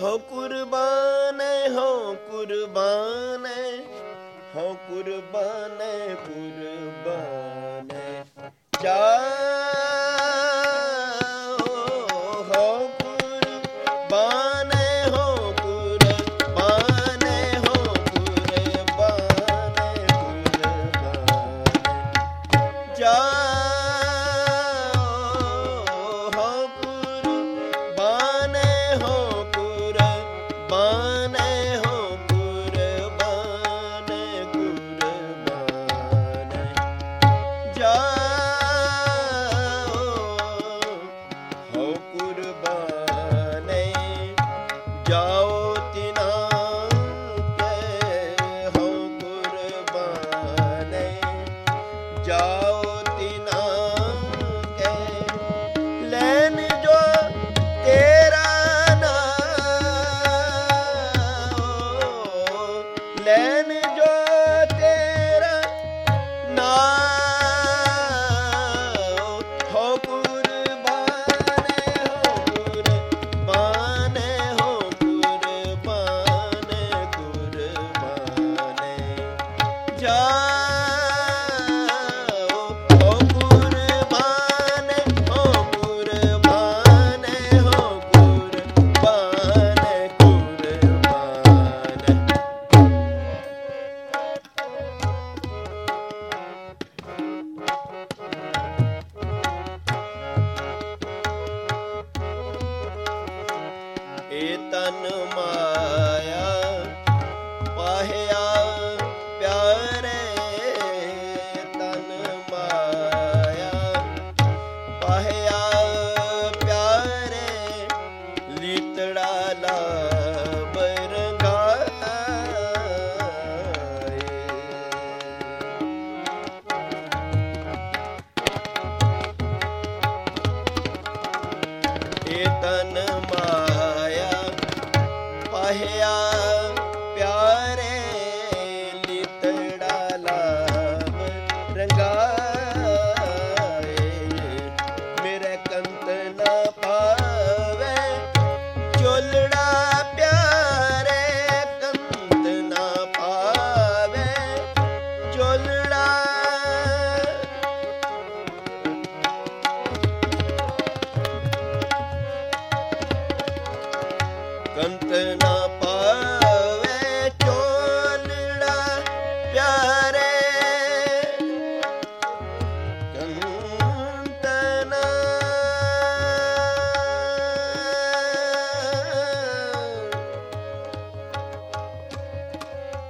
ਹੋ ਕੁਰਬਾਨ ਹੋ ਕੁਰਬਾਨ ਹੋ ਕੁਰਬਾਨ ਕੁਰਬਾਨ ਜਾ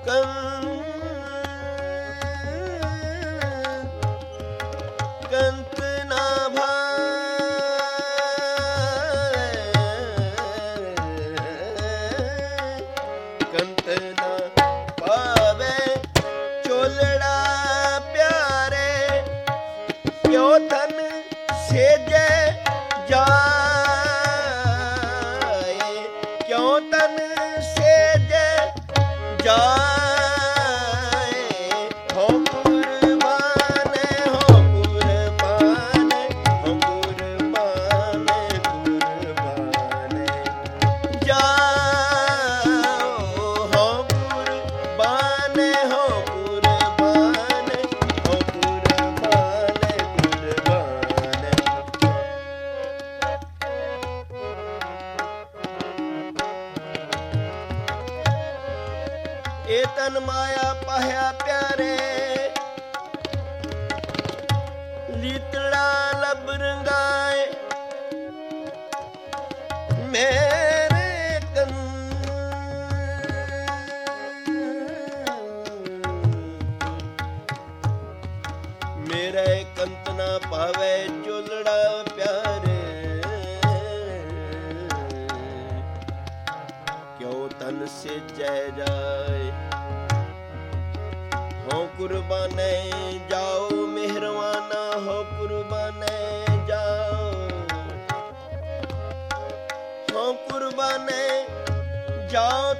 嗯 ਏ ਤਨ ਮਾਇਆ ਪਾਇਆ ਪਿਆਰੇ। ਲੀਤੜਾ ਲਬ ਰੰਗਾਏ। ਸਿਜੈ ਜਾਏ ਹੋ ਕੁਰਬਾਨੇ ਜਾਓ ਮਿਹਰਵਾਨਾ ਹੋ ਕੁਰਬਾਨੇ ਜਾਓ। ਹੋ ਕੁਰਬਾਨੇ ਜਾਓ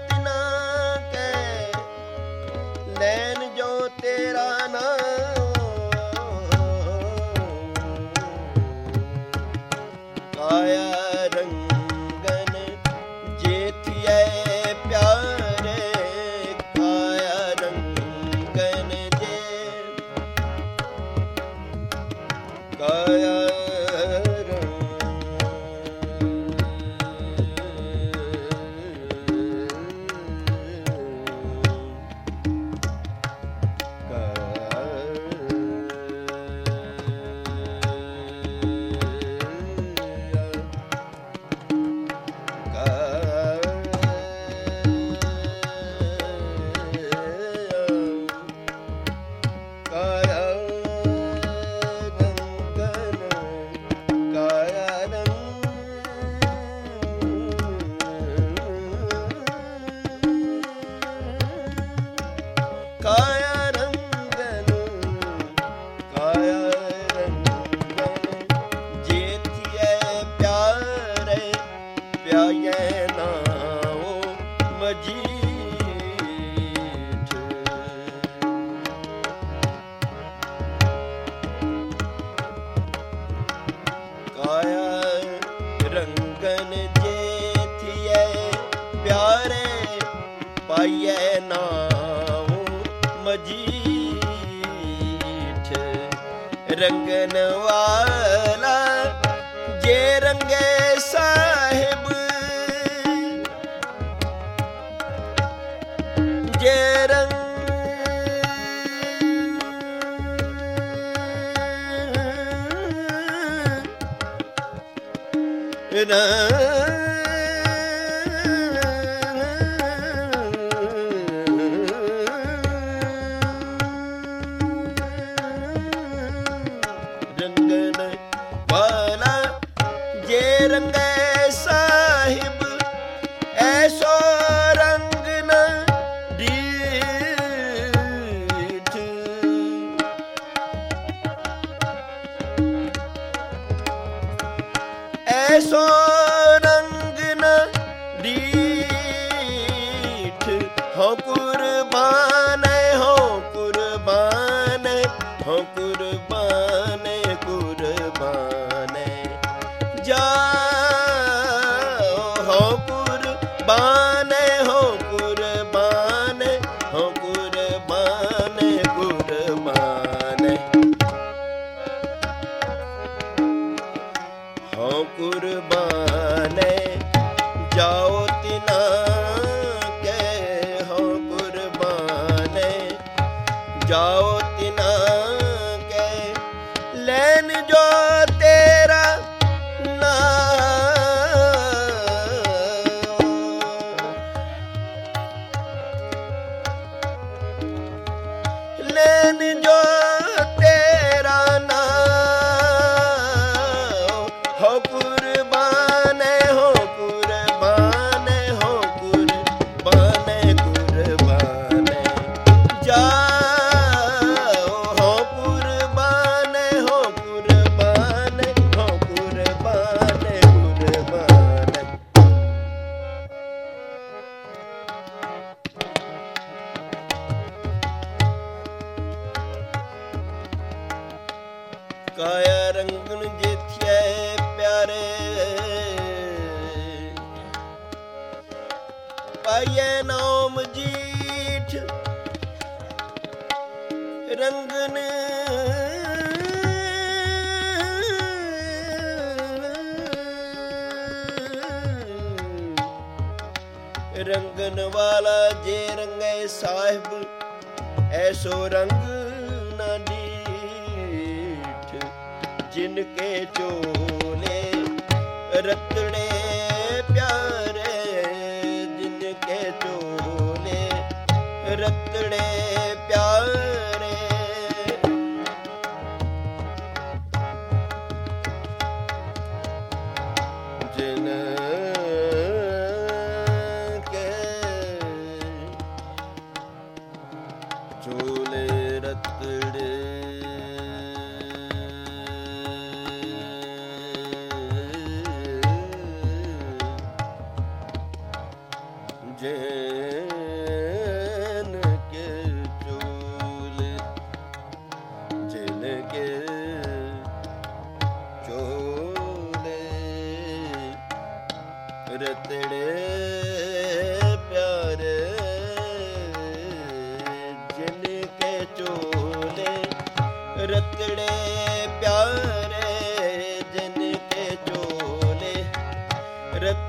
ਰੰਗਨ ਵਾਲਾ ਜੇ ਰੰਗੇ ਸਾਹਿਬ। ਜੇ ਰੰਗ ਰੰਗਨ ਐਸੋ ਕਾਇਆ ਰੰਗਨ ਜੇਥਿਐ ਪਿਆਰੇ। ਪਾਈਐ ਨਾਮ ਜੀਠ, ਰੰਗਨ ਰੰਗਨ ਵਾਲਾ ਜੇ ਰੰਗੇ ਸਾਹਿਬ, ਐਸੋ ਰੰਗ ਜਿਨ ਕੇ ਚੋਲੇ ਰਤੜੇ ਪਿਆਰੇ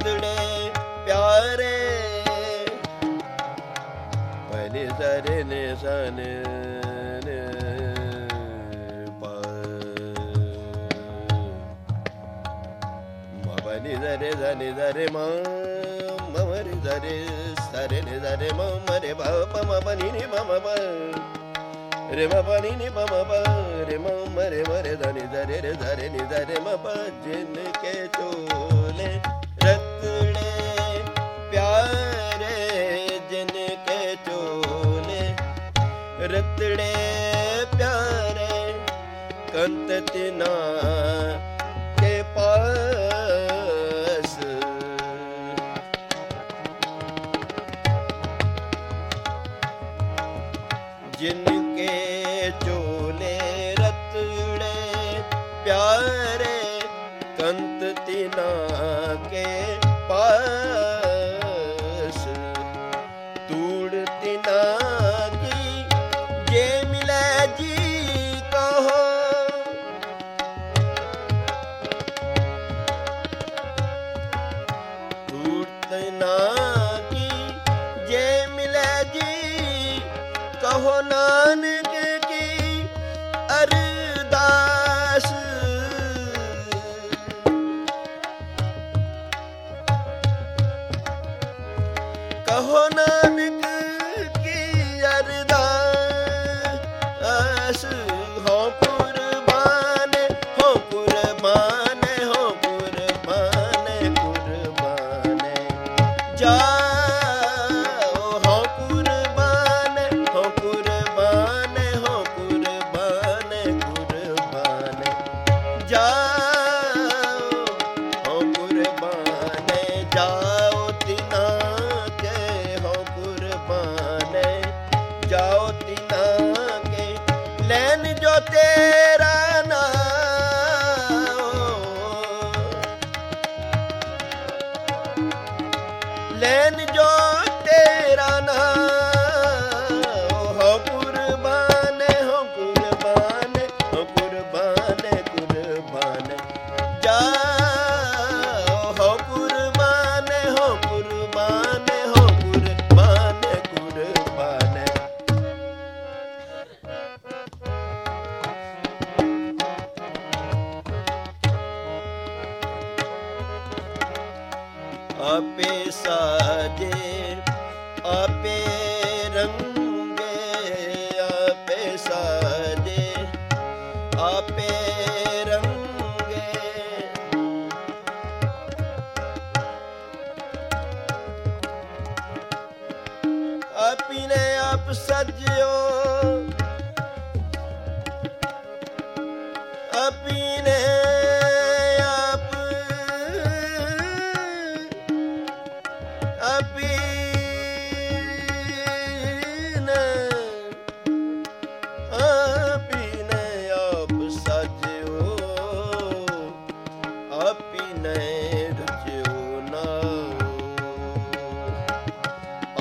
ਬਦਲੇ ਪਿਆਰੇ ਪਨੇ ਸਰਨੇ ਸਨ ni dare dare dare ma ma ma re dare sare ne dare ma ma re ba pa ma pa ni ni ma ma pa re ma pa ni ni ma ma pa re ma ma re ma re dare dare re dare ni dare ma pa jin ke choo ਕੇ ਪਾਸ। ਜਿਨ ਚੋਲੇ ਰਤੜੇ ਪਿਆਰੇ ਕੰਤ ਤਿਨਾ ਕੇ ਪਾਸ। ਹੋ ਨਾ ਪਾਪੀ ਨੇ ਆਪ ਸਜਿਓ। ਆਪੀ ਨੇ ਆਪ, ਆਪੀ ਨੇ ਆਪੀ ਨੇ ਆਪ ਸਜਿਓ। ਆਪੀ ਨੇ ਰਚਿਓ ਨਾ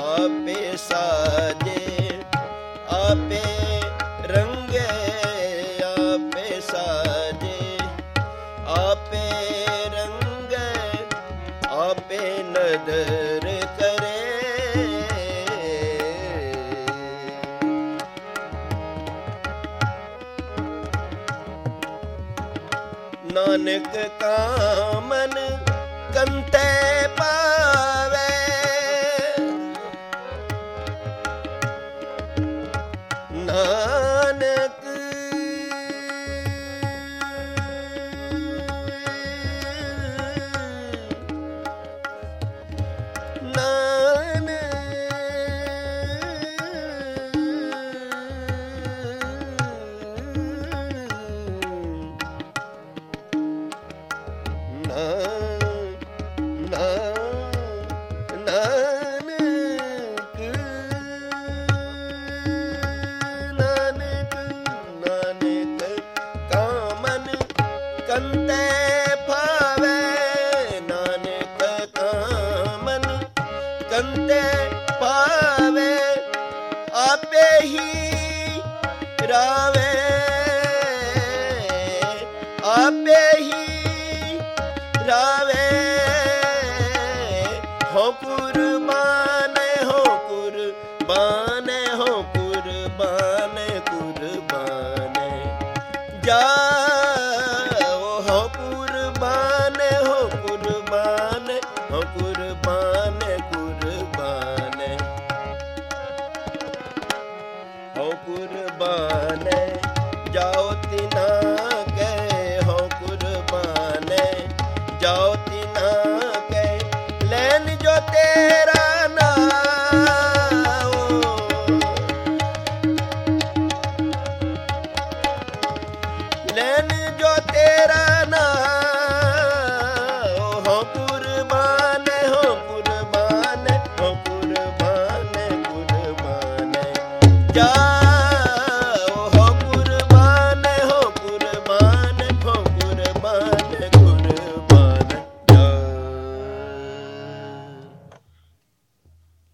ਆਪੇ ਸਾਜੇ ਆਪੇ ਰੰਗੇ ਆਪੇ ਸਾਜੇ। ਆਪੇ ਰੰਗੇ ਆਪੇ ਨਦਰ ਨਾਨਕ ਕਾ